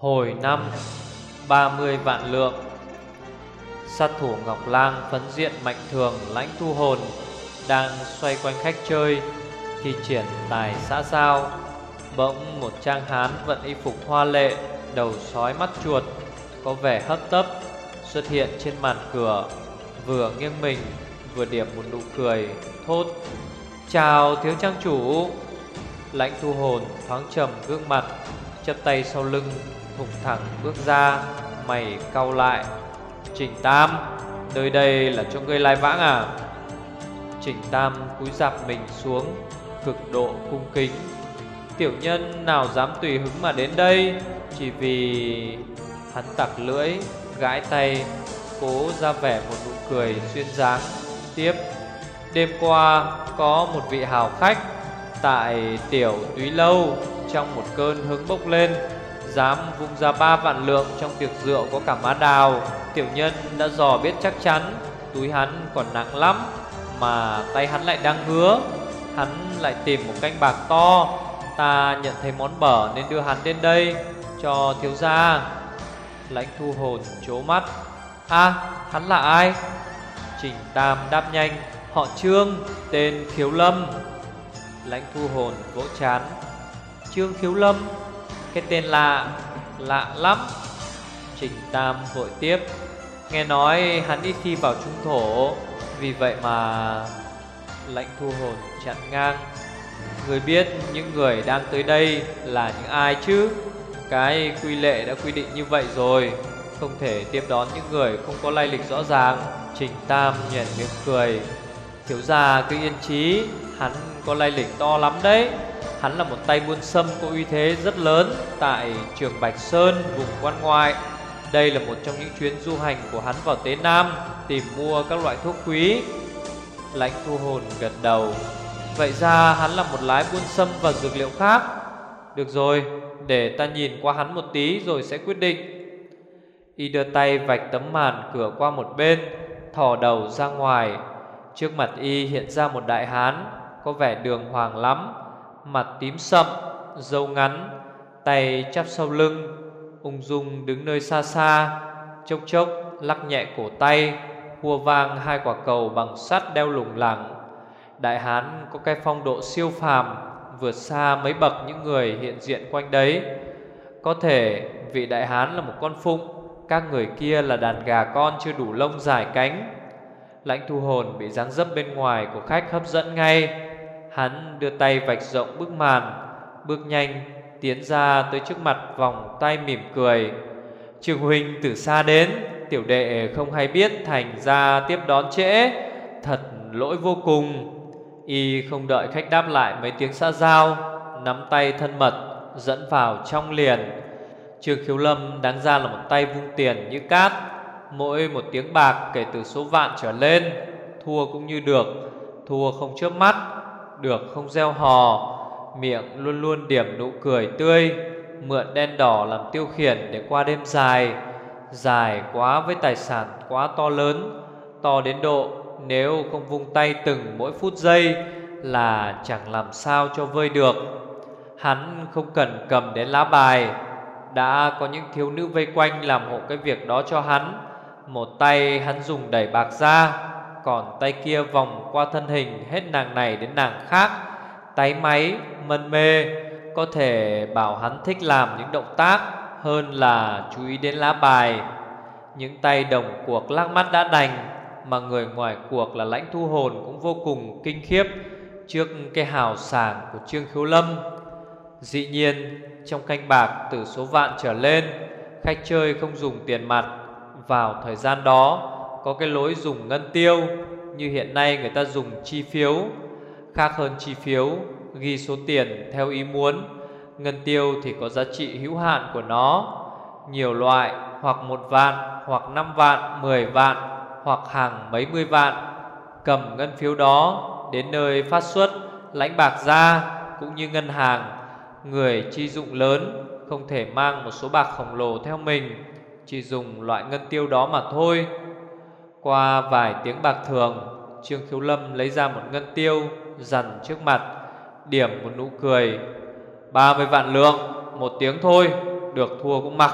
Hồi năm 30 vạn lượng. Sát thủ Ngọc Lang phấn diện mạnh thường lãnh thu hồn Đang xoay quanh khách chơi thì triển tài xã giao, Bỗng một trang hán vận y phục hoa lệ, Đầu sói mắt chuột, Có vẻ hấp tấp, Xuất hiện trên màn cửa, Vừa nghiêng mình, Vừa điểm một nụ cười, Thốt, Chào thiếu trang chủ. Lãnh thu hồn thoáng trầm gương mặt Chấp tay sau lưng hùng thẳng bước ra, Mày cau lại. Trình Tam, Nơi đây là cho ngươi lai vãng à? Trình Tam cúi dạp mình xuống, Cực độ cung kính. Tiểu nhân nào dám tùy hứng mà đến đây? Chỉ vì Hắn tặc lưỡi, Gãi tay, Cố ra vẻ một nụ cười xuyên dáng. Tiếp, Đêm qua có một vị hào khách Tại tiểu túy lâu Trong một cơn hứng bốc lên. Dám vung ra ba vạn lượng Trong tiệc rượu có cả má đào, Tiểu nhân đã dò biết chắc chắn Túi hắn còn nặng lắm, Mà tay hắn lại đang hứa. Hắn lại tìm một canh bạc to, Ta nhận thấy món bở nên đưa hắn đến đây Cho thiếu gia. Lãnh thu hồn chố mắt. A hắn là ai? Trình Tam đáp nhanh. Họ Trương, tên Khiếu Lâm. Lãnh thu hồn vỗ chán. Trương Khiếu Lâm? Cái tên lạ Lạ lắm. Trình Tam vội tiếp. Nghe nói hắn đi thi vào trung thổ, Vì vậy mà lệnh thu hồn chặn ngang. Người biết những người đang tới đây là những ai chứ? Cái quy lệ đã quy định như vậy rồi, Không thể tiếp đón những người không có lai lịch rõ ràng. Trình Tam nhẹn miệng cười. Thiếu gia cứ yên trí Hắn có lai lịch to lắm đấy. Hắn là một tay buôn sâm có uy thế rất lớn Tại trường Bạch Sơn, vùng quan ngoại. Đây là một trong những chuyến du hành của hắn vào Tế Nam, Tìm mua các loại thuốc quý. Lãnh thu hồn gật đầu. Vậy ra hắn là một lái buôn sâm và dược liệu khác. Được rồi, Để ta nhìn qua hắn một tí rồi sẽ quyết định. Y đưa tay vạch tấm màn cửa qua một bên, Thò đầu ra ngoài. Trước mặt Y hiện ra một đại hán, Có vẻ đường hoàng lắm. Mặt tím sậm, râu ngắn, Tay chắp sau lưng, Ung dung đứng nơi xa xa, Chốc chốc lắc nhẹ cổ tay, Hùa vang hai quả cầu bằng sắt đeo lủng lẳng. Đại Hán có cái phong độ siêu phàm, Vượt xa mấy bậc những người hiện diện quanh đấy. Có thể vị Đại Hán là một con phụng, Các người kia là đàn gà con chưa đủ lông dài cánh. Lãnh thu hồn bị dáng dấp bên ngoài của khách hấp dẫn ngay. Hắn đưa tay vạch rộng bức màn, Bước nhanh tiến ra tới trước mặt vòng tay mỉm cười. Trường huynh từ xa đến, Tiểu đệ không hay biết thành ra tiếp đón trễ, Thật lỗi vô cùng. Y không đợi khách đáp lại mấy tiếng xã giao, Nắm tay thân mật, Dẫn vào trong liền. Trương Khiếu Lâm đáng ra là một tay vung tiền như cát, Mỗi một tiếng bạc kể từ số vạn trở lên, Thua cũng như được, Thua không chớp mắt. Được không gieo hò, Miệng luôn luôn điểm nụ cười tươi, Mượn đen đỏ làm tiêu khiển để qua đêm dài. Dài quá với tài sản quá to lớn, To đến độ nếu không vung tay từng mỗi phút giây Là chẳng làm sao cho vơi được. Hắn không cần cầm đến lá bài. Đã có những thiếu nữ vây quanh làm hộ cái việc đó cho hắn. Một tay hắn dùng đẩy bạc ra. Còn tay kia vòng qua thân hình hết nàng này đến nàng khác Tay máy, mân mê Có thể bảo hắn thích làm những động tác Hơn là chú ý đến lá bài Những tay đồng cuộc lắc mắt đã đành mà người ngoài cuộc là lãnh thu hồn cũng vô cùng kinh khiếp trước cái hào sảng của Trương Khiếu Lâm. Dĩ nhiên, trong canh bạc từ số vạn trở lên, khách chơi không dùng tiền mặt. Vào thời gian đó, có cái lối dùng ngân tiêu như hiện nay người ta dùng chi phiếu. Khác hơn chi phiếu, ghi số tiền theo ý muốn. Ngân tiêu thì có giá trị hữu hạn của nó. Nhiều loại, hoặc một vạn, hoặc năm vạn, mười vạn hoặc hàng mấy mươi vạn Cầm ngân phiếu đó đến nơi phát xuất lãnh bạc ra cũng như ngân hàng Người chi dụng lớn không thể mang một số bạc khổng lồ theo mình Chỉ dùng loại ngân tiêu đó mà thôi qua vài tiếng bạc thường, Trương Khiếu Lâm lấy ra một ngân tiêu, Dằn trước mặt, Điểm một nụ cười. Ba mươi vạn lượng, Một tiếng thôi, Được thua cũng mặc.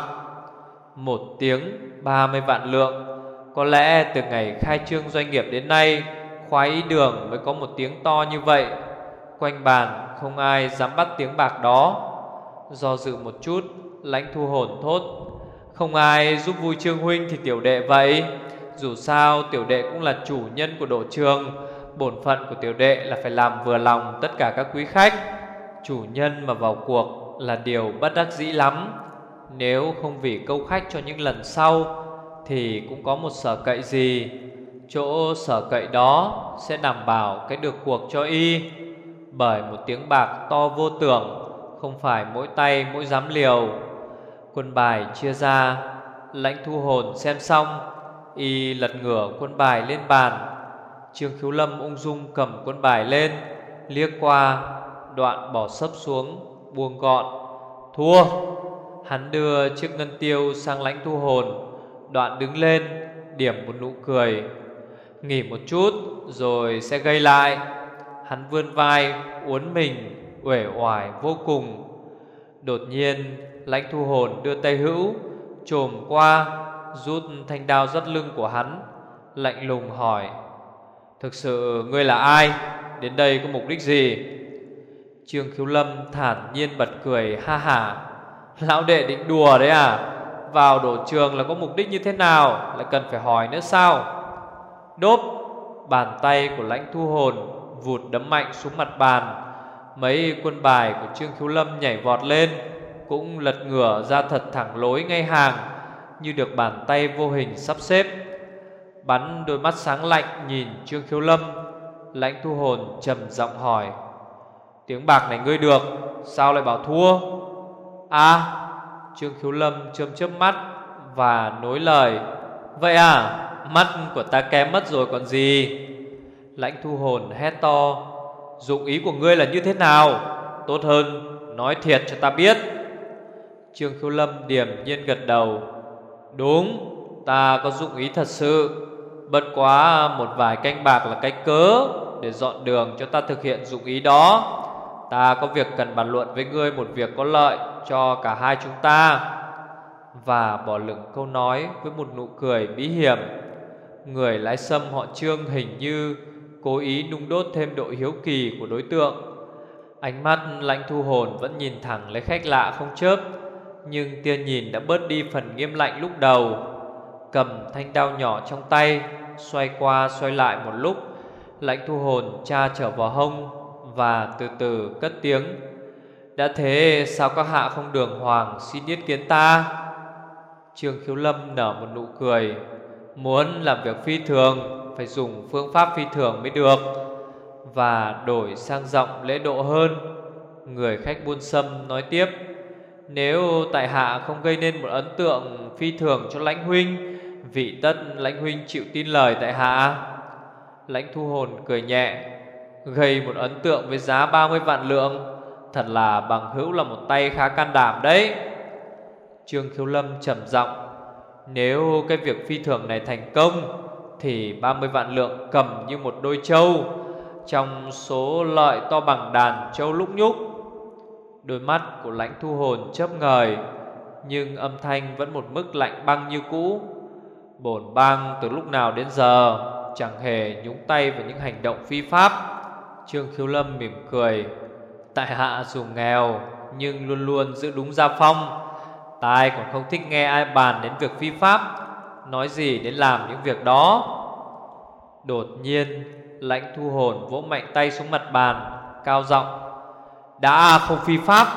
Một tiếng 30 vạn lượng. Có lẽ từ ngày khai trương doanh nghiệp đến nay, Khoái đường mới có một tiếng to như vậy. Quanh bàn không ai dám bắt tiếng bạc đó. Do dự một chút, Lãnh thu hồn thốt. Không ai giúp vui Trương Huynh thì tiểu đệ vậy. Dù sao, tiểu đệ cũng là chủ nhân của độ trường. Bổn phận của tiểu đệ là phải làm vừa lòng tất cả các quý khách. Chủ nhân mà vào cuộc là điều bất đắc dĩ lắm. Nếu không vì câu khách cho những lần sau, Thì cũng có một sở cậy gì? Chỗ sở cậy đó sẽ đảm bảo cái được cuộc cho y. Bởi một tiếng bạc to vô tưởng, Không phải mỗi tay mỗi dám liều. Quân bài chia ra, Lãnh thu hồn xem xong Y lật ngửa quân bài lên bàn. Trương Khiếu Lâm ung dung cầm quân bài lên, Liếc qua, Đoạn bỏ sấp xuống, Buông gọn. Thua! Hắn đưa chiếc ngân tiêu sang lãnh thu hồn. Đoạn đứng lên, Điểm một nụ cười. Nghỉ một chút, rồi sẽ gây lại. Hắn vươn vai, Uốn mình, uể oải vô cùng. Đột nhiên, Lãnh thu hồn đưa tay hữu, Trồm qua. Rút thanh đao dắt lưng của hắn, Lạnh lùng hỏi, Thực sự ngươi là ai? Đến đây có mục đích gì? Trương Khiếu Lâm thản nhiên bật cười, ha hả Lão đệ định đùa đấy à? Vào đổ trường là có mục đích như thế nào? Lại cần phải hỏi nữa sao? Đốp Bàn tay của lãnh thu hồn Vụt đấm mạnh xuống mặt bàn. Mấy quân bài của Trương Khiếu Lâm nhảy vọt lên, Cũng lật ngửa ra thật thẳng lối ngay hàng. Như được bàn tay vô hình sắp xếp. Bắn đôi mắt sáng lạnh nhìn Trương Khiếu Lâm, Lãnh thu hồn trầm giọng hỏi, Tiếng bạc này ngươi được, Sao lại bảo thua? À Trương Khiếu Lâm chớp chớp mắt Và nối lời, Vậy à Mắt của ta kém mất rồi còn gì? Lãnh thu hồn hét to, Dụng ý của ngươi là như thế nào? Tốt hơn, Nói thiệt cho ta biết. Trương Khiếu Lâm điềm nhiên gật đầu Đúng, Ta có dụng ý thật sự. Bất quá một vài canh bạc là cái cớ Để dọn đường cho ta thực hiện dụng ý đó. Ta có việc cần bàn luận với ngươi Một việc có lợi cho cả hai chúng ta. Và bỏ lửng câu nói Với một nụ cười bí hiểm. Người lái sâm họ trương hình như Cố ý nung đốt thêm độ hiếu kỳ của đối tượng. Ánh mắt lãnh thu hồn Vẫn nhìn thẳng lấy khách lạ không chớp. Nhưng tia nhìn đã bớt đi phần nghiêm lạnh lúc đầu. Cầm thanh đao nhỏ trong tay, Xoay qua xoay lại một lúc, Lãnh thu hồn cha trở vào hông Và từ từ cất tiếng. Đã thế, sao các hạ không đường hoàng xin yết kiến ta? Trương Khiếu Lâm nở một nụ cười. Muốn làm việc phi thường, Phải dùng phương pháp phi thường mới được Và đổi sang giọng lễ độ hơn. Người khách buôn sâm nói tiếp. Nếu tại hạ không gây nên một ấn tượng phi thường cho lãnh huynh, Vị tất lãnh huynh chịu tin lời tại hạ? Lãnh thu hồn cười nhẹ, Gây một ấn tượng với giá 30 vạn lượng, Thật là bằng hữu là một tay khá can đảm đấy. Trương Khiếu Lâm trầm giọng, Nếu cái việc phi thường này thành công, Thì 30 vạn lượng cầm như một đôi trâu, Trong số lợi to bằng đàn trâu lúc nhúc Đôi mắt của lãnh thu hồn chớp ngời, Nhưng âm thanh vẫn một mức lạnh băng như cũ. Bổn bang từ lúc nào đến giờ Chẳng hề nhúng tay vào những hành động phi pháp. Trương Khiếu Lâm mỉm cười, Tại hạ dù nghèo, Nhưng luôn luôn giữ đúng gia phong. Tai còn không thích nghe ai bàn đến việc phi pháp, Nói gì đến làm những việc đó. Đột nhiên, Lãnh thu hồn vỗ mạnh tay xuống mặt bàn, Cao giọng đã không phi pháp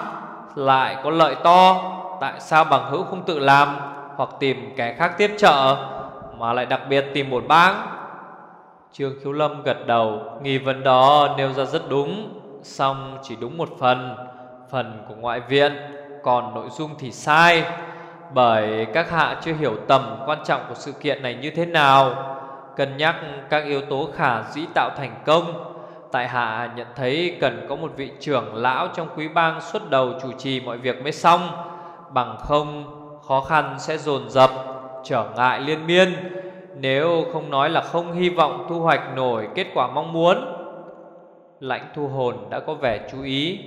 Lại có lợi to Tại sao bằng hữu không tự làm hoặc tìm kẻ khác tiếp trợ mà lại đặc biệt tìm một bang. Trương Khiếu Lâm gật đầu, nghi vấn đó nêu ra rất đúng, song chỉ đúng một phần, phần của ngoại viện, còn nội dung thì sai, bởi các hạ chưa hiểu tầm quan trọng của sự kiện này như thế nào, cân nhắc các yếu tố khả dĩ tạo thành công. Tại hạ nhận thấy cần có một vị trưởng lão trong quý bang xuất đầu chủ trì mọi việc mới xong, bằng không Khó khăn sẽ dồn dập Trở ngại liên miên. Nếu không nói là không hy vọng thu hoạch nổi kết quả mong muốn Lãnh thu hồn đã có vẻ chú ý.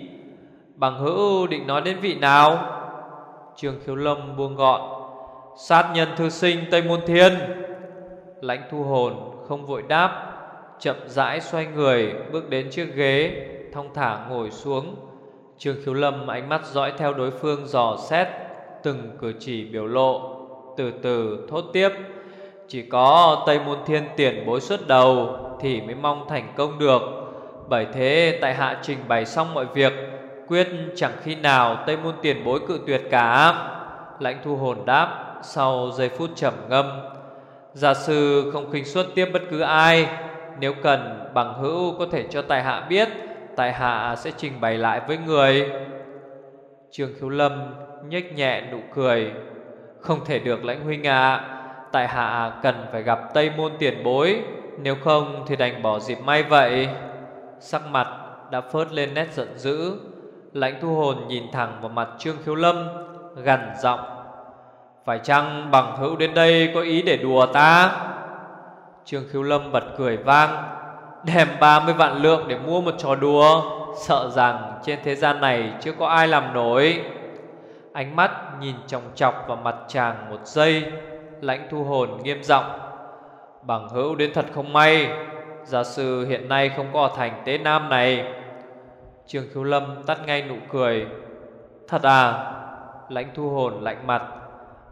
Bằng hữu định nói đến vị nào? Trương Khiếu Lâm buông gọn. Sát nhân thư sinh Tây Môn Thiên. Lãnh thu hồn không vội đáp. Chậm rãi xoay người, Bước đến chiếc ghế, Thong thả ngồi xuống. Trương Khiếu Lâm ánh mắt dõi theo đối phương dò xét, Từng cử chỉ biểu lộ, Từ từ thốt tiếp, Chỉ có Tây Môn Thiên tiền bối xuất đầu Thì mới mong thành công được. Bởi thế tại hạ trình bày xong mọi việc, Quyết chẳng khi nào Tây Môn tiền bối cự tuyệt cả. Lãnh thu hồn đáp Sau giây phút trầm ngâm, Giả sư không khinh suất tiếp bất cứ ai nếu cần bằng hữu có thể cho tài hạ biết Tài hạ sẽ trình bày lại với người. Trương Khiếu Lâm nhếch nhẹ nụ cười. Không thể được lãnh huynh ạ à, Tại hạ cần phải gặp Tây Môn tiền bối. Nếu không thì đành bỏ dịp may vậy. Sắc mặt đã phớt lên nét giận dữ. Lãnh thu hồn nhìn thẳng vào mặt Trương Khiếu Lâm gằn giọng. Phải chăng bằng hữu đến đây có ý để đùa ta? Trương Khiếu Lâm bật cười vang Đem 30 vạn lượng để mua một trò đùa. Sợ rằng trên thế gian này chưa có ai làm nổi. Ánh mắt nhìn chòng chọc vào mặt chàng một giây, Lãnh thu hồn nghiêm giọng, Bằng hữu đến thật không may, Giả sử hiện nay không có ở thành tế nam này. Trương khiếu lâm tắt ngay nụ cười, Thật à? Lãnh thu hồn lạnh mặt,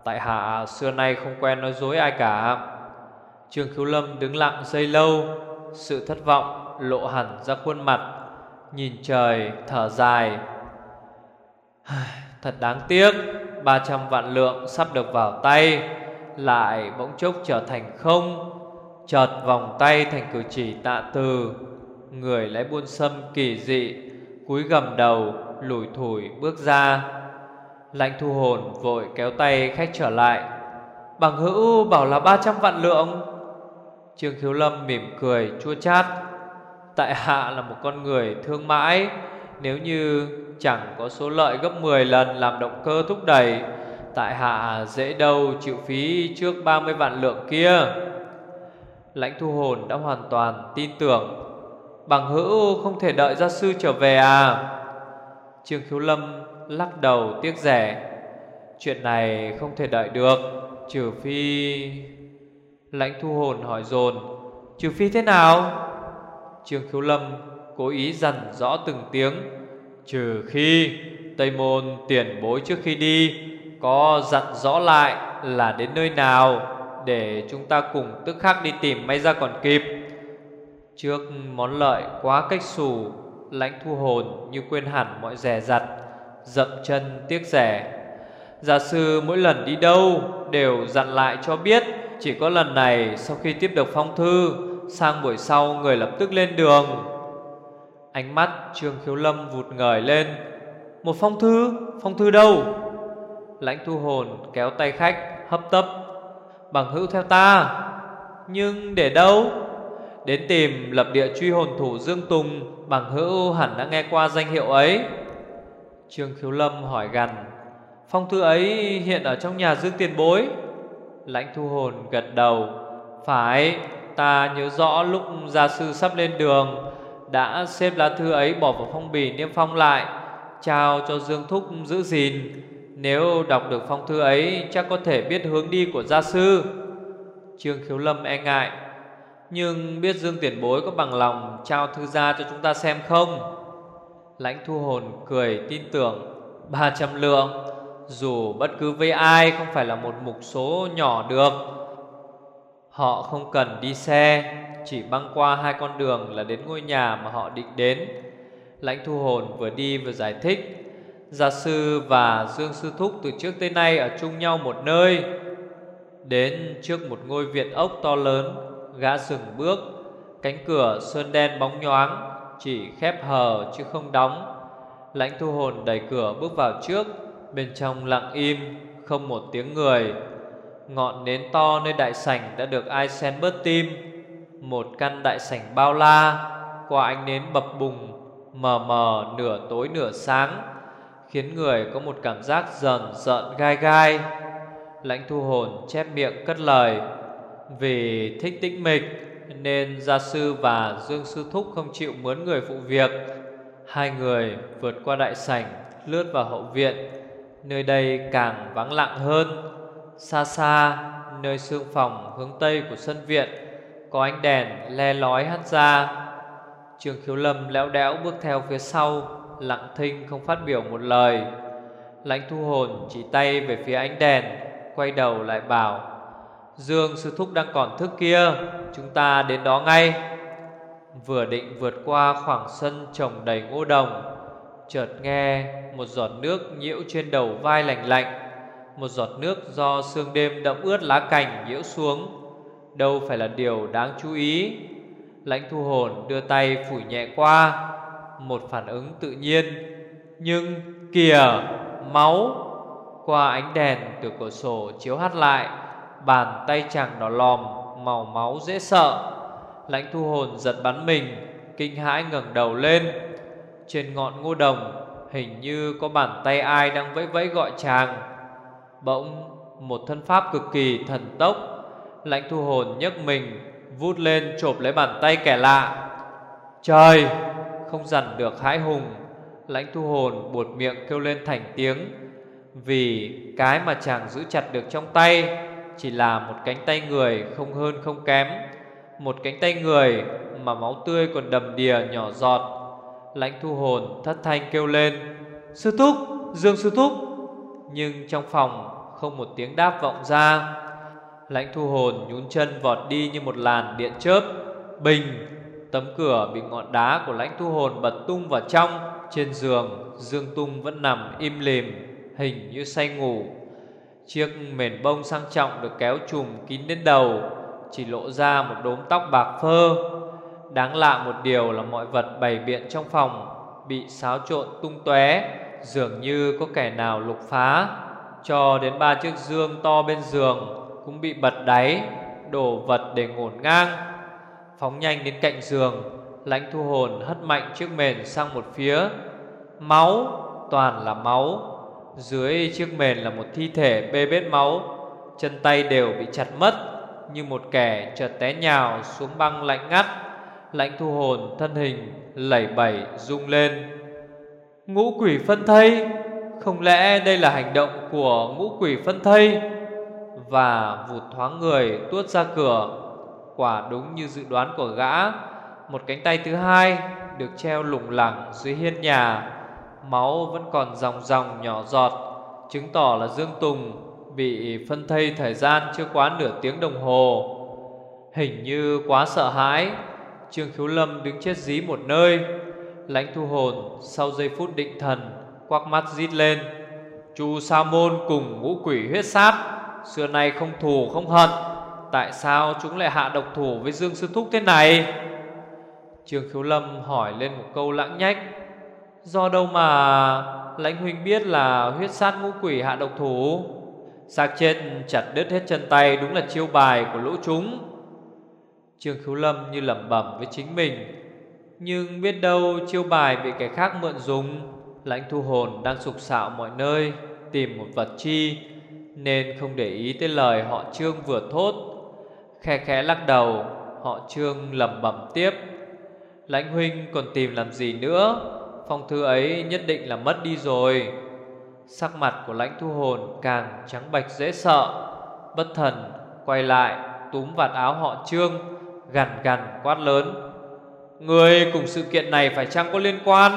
Tại hạ xưa nay không quen nói dối ai cả trương khiếu lâm đứng lặng giây lâu, Sự thất vọng lộ hẳn ra khuôn mặt, Nhìn trời thở dài. Thật đáng tiếc 300 vạn lượng sắp được vào tay, Lại bỗng chốc trở thành không. Chợt vòng tay thành cử chỉ tạ từ, Người lấy buôn sâm kỳ dị, Cúi gầm đầu, lủi thủi bước ra. Lãnh thu hồn vội kéo tay khách trở lại. Bằng hữu bảo là 300 vạn lượng. Trương Khiếu Lâm mỉm cười, chua chát. Tại hạ là một con người thương mãi, Nếu như chẳng có số lợi gấp 10 lần làm động cơ thúc đẩy, Tại hạ dễ đâu chịu phí trước 30 vạn lượng kia. Lãnh thu hồn đã hoàn toàn tin tưởng. Bằng hữu không thể đợi gia sư trở về à? Trương Khiếu Lâm lắc đầu tiếc rẻ. Chuyện này không thể đợi được, Trừ phi Lãnh thu hồn hỏi dồn, Trừ phi thế nào? Trương Khiếu Lâm cố ý dằn rõ từng tiếng, Trừ khi Tây Môn tiền bối trước khi đi Có dặn rõ lại là đến nơi nào Để chúng ta cùng tức khắc đi tìm may ra còn kịp. Trước món lợi quá cách xù, Lãnh thu hồn như quên hẳn mọi rẻ rặt, Dậm chân tiếc rẻ. Giả sư mỗi lần đi đâu Đều dặn lại cho biết chỉ có lần này, sau khi tiếp được phong thư, Sang buổi sau người lập tức lên đường. Ánh mắt Trương Khiếu Lâm vụt ngời lên. Một phong thư? Phong thư đâu? Lãnh thu hồn kéo tay khách, Hấp tấp. Bằng hữu theo ta. Nhưng để đâu? Đến tìm lập địa truy hồn thủ Dương Tùng, Bằng hữu hẳn đã nghe qua danh hiệu ấy. Trương Khiếu Lâm hỏi gần Phong thư ấy hiện ở trong nhà Dương Tiền Bối. Lãnh thu hồn gật đầu. Phải, Ta nhớ rõ lúc gia sư sắp lên đường, Đã xếp lá thư ấy bỏ vào phong bì niêm phong lại, Trao cho Dương Thúc giữ gìn. Nếu đọc được phong thư ấy, Chắc có thể biết hướng đi của gia sư. Trương Khiếu Lâm e ngại. Nhưng biết Dương Tiền Bối có bằng lòng Trao thư gia cho chúng ta xem không? Lãnh thu hồn cười tin tưởng. 300 lượng. Dù bất cứ với ai Không phải là một mục số nhỏ được. Họ không cần đi xe, Chỉ băng qua hai con đường Là đến ngôi nhà mà họ định đến. Lãnh thu hồn vừa đi vừa giải thích, Gia sư và Dương Sư Thúc Từ trước tới nay ở chung nhau một nơi. Đến trước một ngôi viện ốc to lớn, Gã sừng bước, Cánh cửa sơn đen bóng nhoáng, Chỉ khép hờ chứ không đóng. Lãnh thu hồn đẩy cửa bước vào trước Bên trong lặng im, Không một tiếng người. Ngọn nến to nơi đại sảnh Đã được ai sen bớt tim. Một căn đại sảnh bao la, Qua ánh nến bập bùng, Mờ mờ, nửa tối nửa sáng, Khiến người có một cảm giác dần dợn gai gai. Lãnh thu hồn chép miệng cất lời, vì thích tĩnh mịch, Nên gia sư và Dương Sư Thúc không chịu mướn người phụ việc. Hai người vượt qua đại sảnh, Lướt vào hậu viện. Nơi đây càng vắng lặng hơn. Xa xa, Nơi sương phòng hướng tây của sân viện, Có ánh đèn le lói hắt ra. Trường khiếu lâm léo đẽo bước theo phía sau, Lặng thinh không phát biểu một lời. Lãnh thu hồn chỉ tay về phía ánh đèn, Quay đầu lại bảo, Dương sư thúc đang còn thức kia, Chúng ta đến đó ngay. Vừa định vượt qua khoảng sân trồng đầy ngô đồng Chợt nghe một giọt nước nhiễu trên đầu vai lạnh lạnh, Một giọt nước do sương đêm đậm ướt lá cành nhiễu xuống. Đâu phải là điều đáng chú ý. Lãnh thu hồn đưa tay phủi nhẹ qua, Một phản ứng tự nhiên. Nhưng kìa, máu. Qua ánh đèn từ cửa sổ chiếu hắt lại, Bàn tay chàng đỏ lòm, Màu máu dễ sợ. Lãnh thu hồn giật bắn mình, Kinh hãi ngẩng đầu lên. Trên ngọn ngô đồng, Hình như có bàn tay ai đang vẫy vẫy gọi chàng. Bỗng một thân pháp cực kỳ thần tốc, Lãnh thu hồn nhấc mình, Vút lên chộp lấy bàn tay kẻ lạ. Trời, Không dằn được hãi hùng, Lãnh thu hồn buột miệng kêu lên thành tiếng. Vì cái mà chàng giữ chặt được trong tay, Chỉ là một cánh tay người không hơn không kém. Một cánh tay người mà máu tươi còn đầm đìa nhỏ giọt. Lãnh thu hồn thất thanh kêu lên Sư thúc, Dương sư thúc! Nhưng trong phòng không một tiếng đáp vọng ra. Lãnh thu hồn nhún chân vọt đi như một làn điện chớp. Bình Tấm cửa bị ngọn đá của lãnh thu hồn bật tung vào trong. Trên giường Dương Tung vẫn nằm im lìm Hình như say ngủ. Chiếc mền bông sang trọng được kéo trùm kín đến đầu Chỉ lộ ra một đốm tóc bạc phơ. Đáng lạ một điều là mọi vật bày biện trong phòng Bị xáo trộn tung tóe, Dường như có kẻ nào lục phá. Cho đến ba chiếc dương to bên giường Cũng bị bật đáy, Đổ vật để ngổn ngang. Phóng nhanh đến cạnh giường, Lãnh thu hồn hất mạnh chiếc mền sang một phía. Máu, Toàn là máu. Dưới chiếc mền là một thi thể bê bết máu. Chân tay đều bị chặt mất, Như một kẻ chợt té nhào xuống băng lạnh ngắt. Lãnh thu hồn thân hình lẩy bẩy rung lên. Ngũ quỷ phân thây, Không lẽ đây là hành động của ngũ quỷ phân thây? Và vụt thoáng người tuốt ra cửa. Quả đúng như dự đoán của gã, Một cánh tay thứ hai Được treo lủng lẳng dưới hiên nhà. Máu vẫn còn dòng dòng nhỏ giọt, Chứng tỏ là Dương Tùng Bị phân thây thời gian chưa quá nửa tiếng đồng hồ. Hình như quá sợ hãi Trương Khiếu Lâm đứng chết dí một nơi. Lãnh thu hồn, sau giây phút định thần, Quắc mắt rít lên. Chu Sa Môn cùng ngũ quỷ huyết sát, Xưa nay không thù không hận, Tại sao chúng lại hạ độc thủ với Dương Sư Thúc thế này? Trương Khiếu Lâm hỏi lên một câu lãng nhách. Do đâu mà Lãnh huynh biết là huyết sát ngũ quỷ hạ độc thủ? Xác chết chặt đứt hết chân tay Đúng là chiêu bài của lũ chúng. Trương Khiếu Lâm như lẩm bẩm với chính mình. Nhưng biết đâu chiêu bài bị kẻ khác mượn dùng, Lãnh thu hồn đang sục sạo mọi nơi, Tìm một vật chi, Nên không để ý tới lời họ Trương vừa thốt. Khe khẽ lắc đầu, Họ Trương lẩm bẩm tiếp. Lãnh huynh còn tìm làm gì nữa? Phong thư ấy nhất định là mất đi rồi. Sắc mặt của lãnh thu hồn càng trắng bạch dễ sợ. Bất thần, quay lại, túm vạt áo họ Trương Gằn gằn quát lớn. Người cùng sự kiện này phải chăng có liên quan?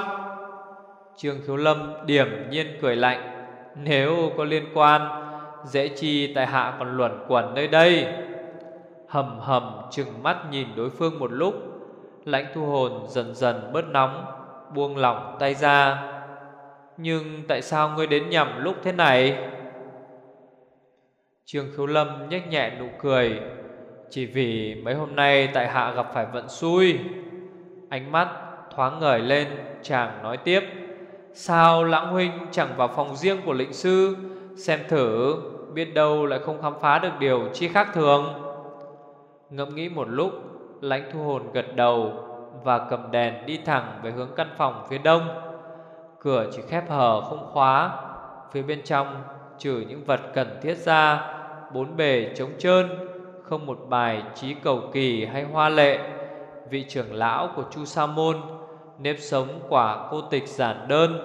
Trương Khiếu Lâm điểm nhiên cười lạnh. Nếu có liên quan, Dễ chi tại hạ còn luẩn quẩn nơi đây. Hầm hầm chừng mắt nhìn đối phương một lúc. Lãnh thu hồn dần dần bớt nóng, Buông lỏng tay ra. Nhưng tại sao ngươi đến nhầm lúc thế này? Trương Khiếu Lâm nhếch nhẹ nụ cười chỉ vì mấy hôm nay tại hạ gặp phải vận xui. Ánh mắt thoáng ngời lên, Chàng nói tiếp, Sao lãng huynh chẳng vào phòng riêng của lĩnh sư, Xem thử Biết đâu lại không khám phá được điều chi khác thường? Ngẫm nghĩ một lúc, Lãnh thu hồn gật đầu Và cầm đèn đi thẳng về hướng căn phòng phía đông. Cửa chỉ khép hờ không khóa, Phía bên trong Trừ những vật cần thiết ra, Bốn bề trống trơn không một bài trí cầu kỳ hay hoa lệ. Vị trưởng lão của Chu Sa Môn, Nếp sống quả cô tịch giản đơn.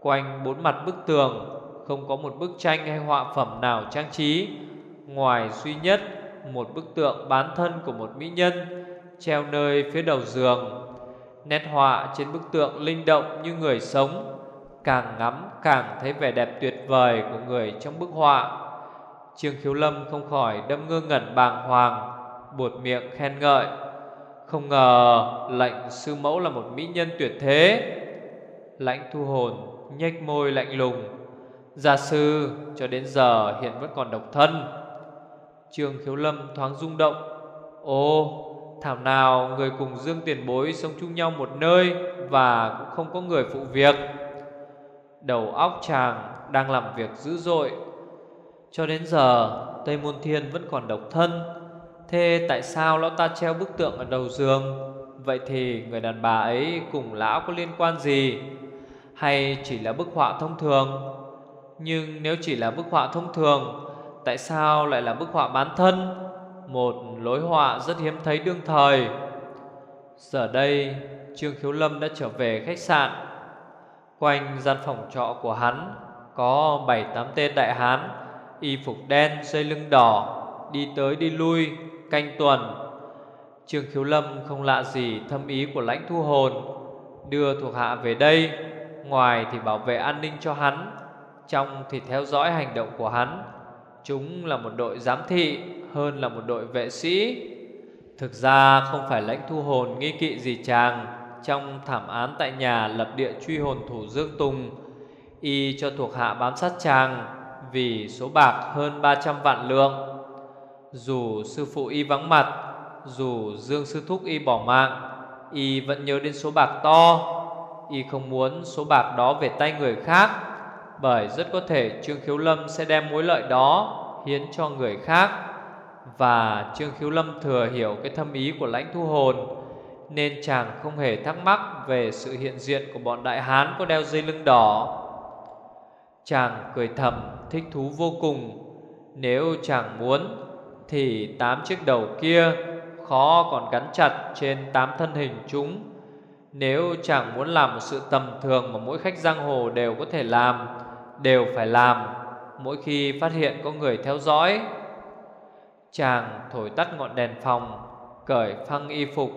Quanh bốn mặt bức tường, Không có một bức tranh hay họa phẩm nào trang trí. Ngoài duy nhất, một bức tượng bán thân của một mỹ nhân, Treo nơi phía đầu giường. Nét họa trên bức tượng linh động như người sống, Càng ngắm càng thấy vẻ đẹp tuyệt vời của người trong bức họa. Trương Khiếu Lâm không khỏi đâm ngơ ngẩn bàng hoàng Buột miệng khen ngợi. Không ngờ lệnh sư mẫu là một mỹ nhân tuyệt thế. Lãnh thu hồn nhếch môi lạnh lùng. Gia sư cho đến giờ hiện vẫn còn độc thân. Trương Khiếu Lâm thoáng rung động. Ô, Thảo nào người cùng Dương Tiền Bối sống chung nhau một nơi Và cũng không có người phụ việc. Đầu óc chàng đang làm việc dữ dội. Cho đến giờ, Tây Môn Thiên vẫn còn độc thân. Thế tại sao lão ta treo bức tượng ở đầu giường? Vậy thì người đàn bà ấy cùng lão có liên quan gì? Hay chỉ là bức họa thông thường? Nhưng nếu chỉ là bức họa thông thường, Tại sao lại là bức họa bán thân? Một lối họa rất hiếm thấy đương thời. Giờ đây, Trương Khiếu Lâm đã trở về khách sạn. Quanh gian phòng trọ của hắn Có bảy tám tên đại hán. Y phục đen, dây lưng đỏ, Đi tới đi lui, Canh tuần. Trương Khiếu Lâm không lạ gì thâm ý của lãnh thu hồn, Đưa thuộc hạ về đây, Ngoài thì bảo vệ an ninh cho hắn, Trong thì theo dõi hành động của hắn. Chúng là một đội giám thị hơn là một đội vệ sĩ. Thực ra không phải lãnh thu hồn nghi kỵ gì chàng, Trong thảm án tại nhà lập địa truy hồn thủ Dương Tùng, Y cho thuộc hạ bám sát chàng vì số bạc hơn 300 vạn lượng. Dù sư phụ y vắng mặt, Dù Dương Sư Thúc y bỏ mạng, Y vẫn nhớ đến số bạc to. Y không muốn số bạc đó về tay người khác, bởi rất có thể Trương Khiếu Lâm sẽ đem mối lợi đó hiến cho người khác. Và Trương Khiếu Lâm thừa hiểu cái thâm ý của lãnh thu hồn, nên chàng không hề thắc mắc về sự hiện diện của bọn đại hán có đeo dây lưng đỏ. Chàng cười thầm thích thú vô cùng. Nếu chàng muốn thì tám chiếc đầu kia khó còn gắn chặt trên tám thân hình chúng. Nếu chàng muốn làm một sự tầm thường mà mỗi khách giang hồ đều có thể làm đều phải làm mỗi khi phát hiện có người theo dõi. Chàng thổi tắt ngọn đèn phòng, cởi phăng y phục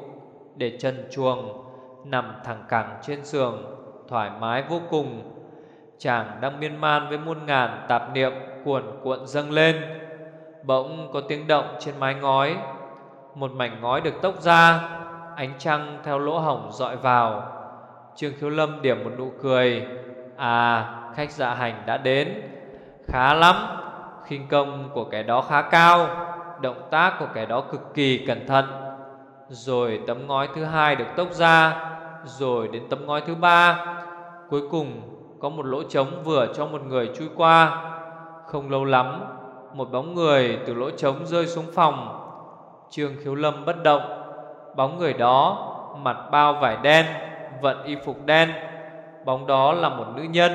để chân chuồng nằm thẳng cẳng trên giường, thoải mái vô cùng. Chàng đang miên man với muôn ngàn tạp niệm cuồn cuộn dâng lên. Bỗng có tiếng động trên mái ngói, một mảnh ngói được tốc ra, ánh trăng theo lỗ hổng dọi vào. Trương Khiếu Lâm điểm một nụ cười, à khách dạ hành đã đến. Khá lắm khinh công của kẻ đó khá cao Động tác của kẻ đó cực kỳ cẩn thận. Rồi tấm ngói thứ hai được tốc ra Rồi đến tấm ngói thứ ba. Cuối cùng có một lỗ trống vừa cho một người chui qua. Không lâu lắm, Một bóng người từ lỗ trống rơi xuống phòng. Trương Khiếu Lâm bất động. Bóng người đó, mặt bao vải đen, Vận y phục đen. Bóng đó là một nữ nhân.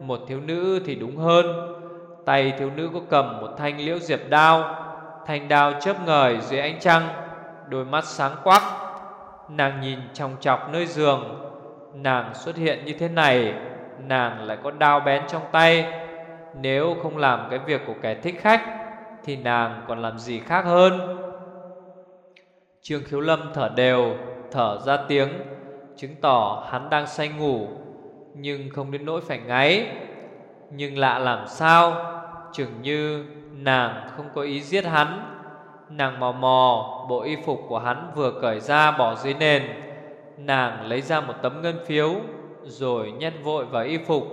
Một thiếu nữ thì đúng hơn. Tay thiếu nữ có cầm một thanh liễu diệp đao. Thanh đao chớp ngời dưới ánh trăng. Đôi mắt sáng quắc. Nàng nhìn trong chọc nơi giường. Nàng xuất hiện như thế này. Nàng lại có đao bén trong tay. Nếu không làm cái việc của kẻ thích khách, Thì nàng còn làm gì khác hơn? Trương Khiếu Lâm thở đều, Thở ra tiếng, Chứng tỏ hắn đang say ngủ, Nhưng không đến nỗi phải ngáy. Nhưng lạ làm sao? Chừng như nàng không có ý giết hắn. Nàng mò mò, Bộ y phục của hắn vừa cởi ra bỏ dưới nền. Nàng lấy ra một tấm ngân phiếu. Rồi nhét vội vào y phục.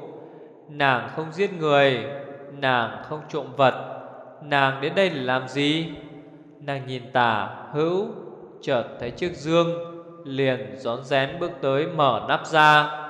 Nàng không giết người, Nàng không trộm vật. Nàng đến đây để làm gì? Nàng nhìn tả hữu, Chợt thấy chiếc dương, Liền rón rén bước tới mở nắp ra.